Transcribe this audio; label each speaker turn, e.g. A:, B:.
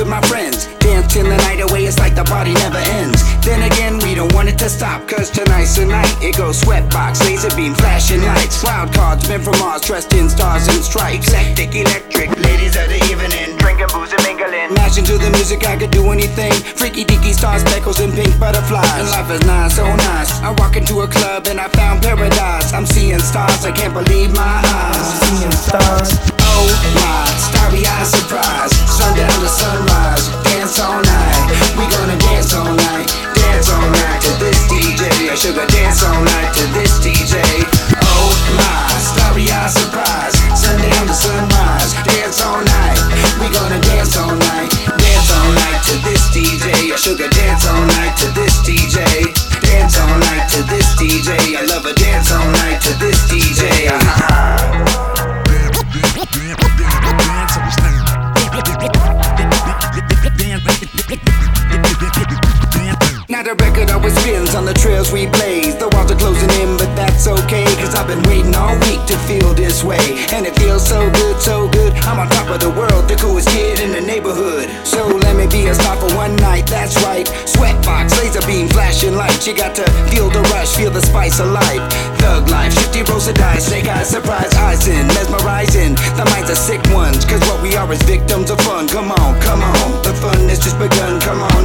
A: with my friends. Dancing the night away, it's like the party never ends. Then again, we don't want it to stop, cause tonight's the night. It goes sweatbox, laser beam, flashing lights. Wild cards, men from Mars, dressed in stars and stripes. Hectic, electric, ladies of the evening. Drinking booze and mingling. Mashing to the music, I could do anything. Freaky deaky stars, speckles, and pink butterflies. And life is nice, so nice. I walk into a club and I found paradise. I'm seeing stars, I can't believe my eyes. Seeing stars. To this DJ. I love a dance all night to this DJ. Now the record always spins on the trails we blaze. The walls are closing in, but that's okay. Cause I've been waiting all week to feel this way. And it feels so good, so good. I'm on top of the world, the coolest kid in You got to feel the rush, feel the spice of life. Thug life, shifty rolls of dice. Snake eyes, surprise eyes in, mesmerizing. The minds are sick ones, cause what we are is victims of fun. Come on, come on. The fun has just begun, come on.